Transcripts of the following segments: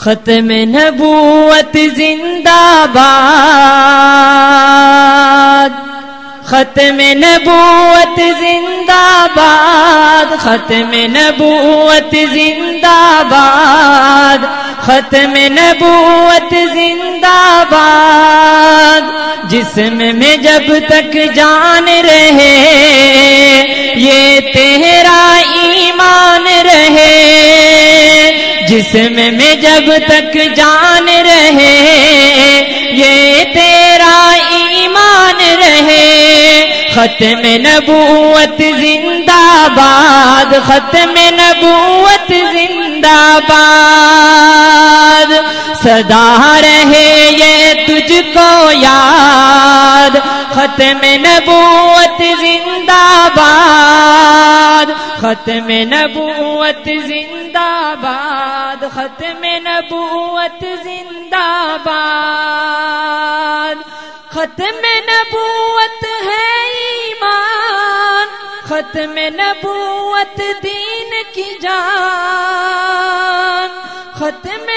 ختم نبوت زندہ باد۔ ختم نبوت زندہ باد۔ ختم نبوت زندہ باد۔ ختم نبوت زندہ باد۔ جسم میں جب تک جان رہے جسم میں جب تک جان رہے، یہ تیرا ایمان رہے۔ ختم نبوت زندہ باد، ختم نبوت زندہ باد۔ صدا رہے یہ تجھ کو یاد، ختم نبوت زندہ باد۔ ختم نبوت زندہ باد ختم نبوت زندہ باد ختم نبوت ہے ایمان، ختم نبوت دین کی جان. ختم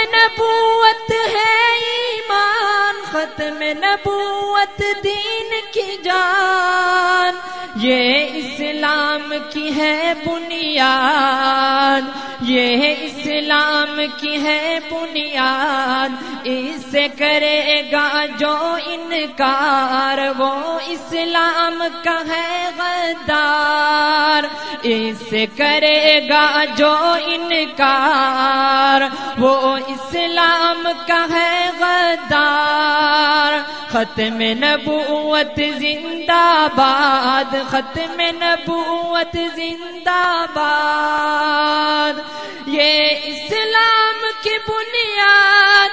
نبوت دین کی جان، یہ اسلام کی ہے بنیاد، یہ اسلام کی ہے بنیاد اس سے کرے گا جو انکار، وہ اسلام کا ہے غدار اس سے کرے گا جو انکار۔ وہ اسلام کا ہے غدار۔ ختم نبوت زندہ باد۔ ختم نبوت زندہ باد۔ یہ اسلام کی بنیاد،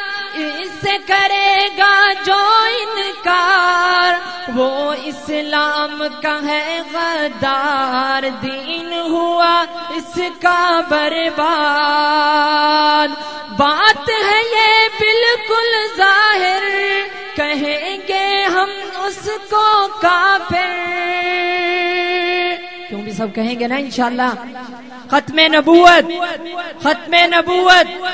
اس سے کرے گا جو انکار۔ وہ اسلام کا ہے غدار، دین ہوا اس کا برباد۔ بات ہے یہ بالکل ظاہر، کہیں گے ہم اس کو کافر۔ کیوں بھی سب کہیں گے نا انشاءاللہ۔ ختم نبوت ختم نبوت۔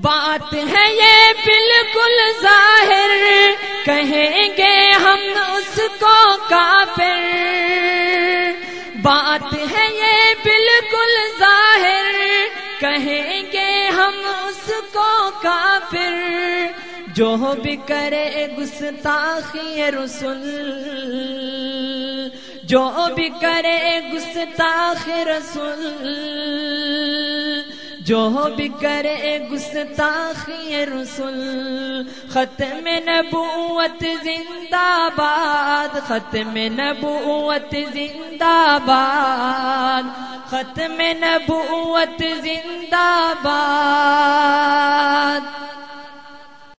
بات ہے یہ بالکل ظاہر۔ کافر۔ بات ہے یہ بالکل ظاہر۔ کہیں گے ہم اس کو کافر۔ جو بھی کرے گستاخی رسول۔ جو بھی کرے گستاخ رسول۔ جو بھی کرے گستاخی رسول، ختم نبوت زندہ باد، ختم نبوت زندہ باد، ختم نبوت زندہ باد۔